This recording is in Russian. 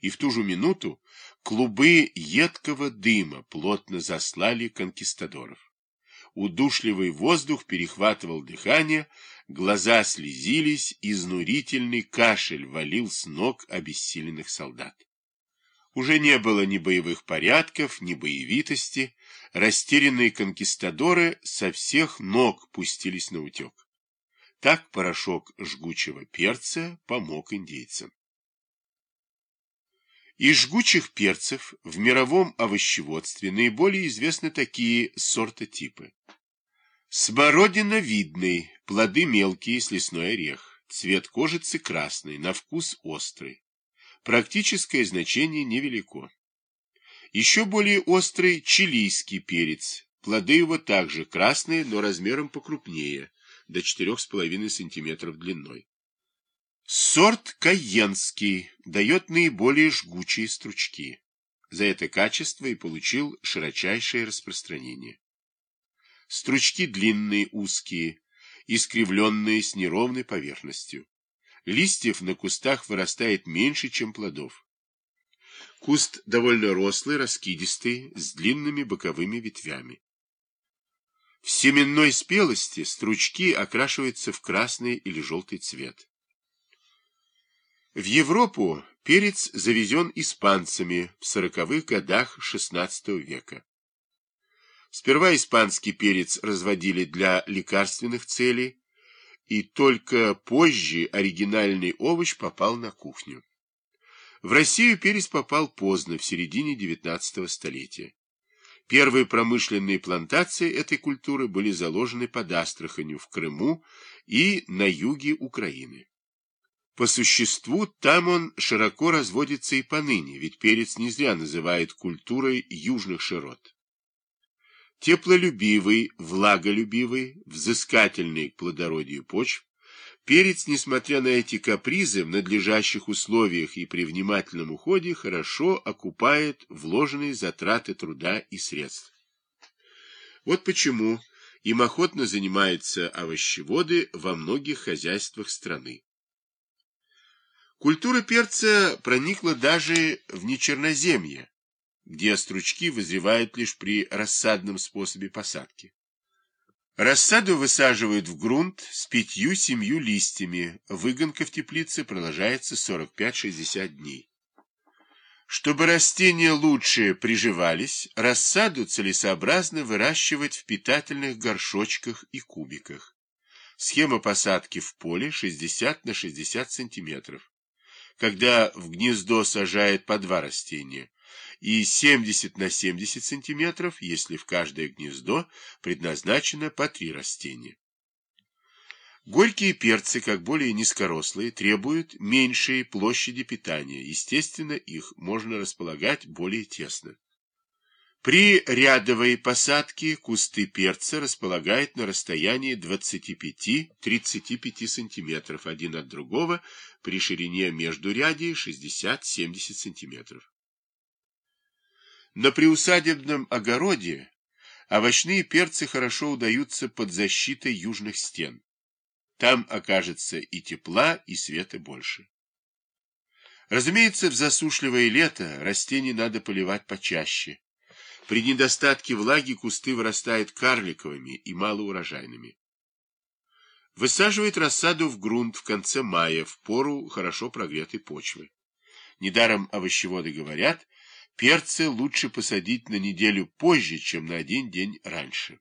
и в ту же минуту клубы едкого дыма плотно заслали конкистадоров. Удушливый воздух перехватывал дыхание, глаза слезились, изнурительный кашель валил с ног обессиленных солдат. Уже не было ни боевых порядков, ни боевитости, растерянные конкистадоры со всех ног пустились на утек. Так порошок жгучего перца помог индейцам. Из жгучих перцев в мировом овощеводстве наиболее известны такие сортотипы. Смородиновидный, плоды мелкие с лесной орех, цвет кожицы красный, на вкус острый. Практическое значение невелико. Еще более острый чилийский перец, плоды его также красные, но размером покрупнее, до 4,5 см длиной. Сорт кайенский дает наиболее жгучие стручки. За это качество и получил широчайшее распространение. Стручки длинные, узкие, искривленные с неровной поверхностью. Листьев на кустах вырастает меньше, чем плодов. Куст довольно рослый, раскидистый, с длинными боковыми ветвями. В семенной спелости стручки окрашиваются в красный или желтый цвет. В Европу перец завезен испанцами в сороковых годах XVI века. Сперва испанский перец разводили для лекарственных целей, и только позже оригинальный овощ попал на кухню. В Россию перец попал поздно, в середине XIX столетия. Первые промышленные плантации этой культуры были заложены под Астраханью в Крыму и на юге Украины. По существу, там он широко разводится и поныне, ведь перец не зря называют культурой южных широт. Теплолюбивый, влаголюбивый, взыскательный к плодородию почв, перец, несмотря на эти капризы, в надлежащих условиях и при внимательном уходе хорошо окупает вложенные затраты труда и средств. Вот почему им охотно занимаются овощеводы во многих хозяйствах страны. Культура перца проникла даже в нечерноземье, где стручки вызревают лишь при рассадном способе посадки. Рассаду высаживают в грунт с пятью-семью листьями, выгонка в теплице продолжается 45-60 дней. Чтобы растения лучше приживались, рассаду целесообразно выращивать в питательных горшочках и кубиках. Схема посадки в поле 60 на 60 сантиметров когда в гнездо сажает по два растения, и 70 на 70 сантиметров, если в каждое гнездо предназначено по три растения. Горькие перцы, как более низкорослые, требуют меньшей площади питания. Естественно, их можно располагать более тесно. При рядовой посадке кусты перца располагают на расстоянии 25-35 см один от другого при ширине между рядей 60-70 см. На приусадебном огороде овощные перцы хорошо удаются под защитой южных стен. Там окажется и тепла, и света больше. Разумеется, в засушливое лето растения надо поливать почаще. При недостатке влаги кусты вырастают карликовыми и малоурожайными. Высаживает рассаду в грунт в конце мая, в пору хорошо прогретой почвы. Недаром овощеводы говорят, перцы лучше посадить на неделю позже, чем на один день раньше.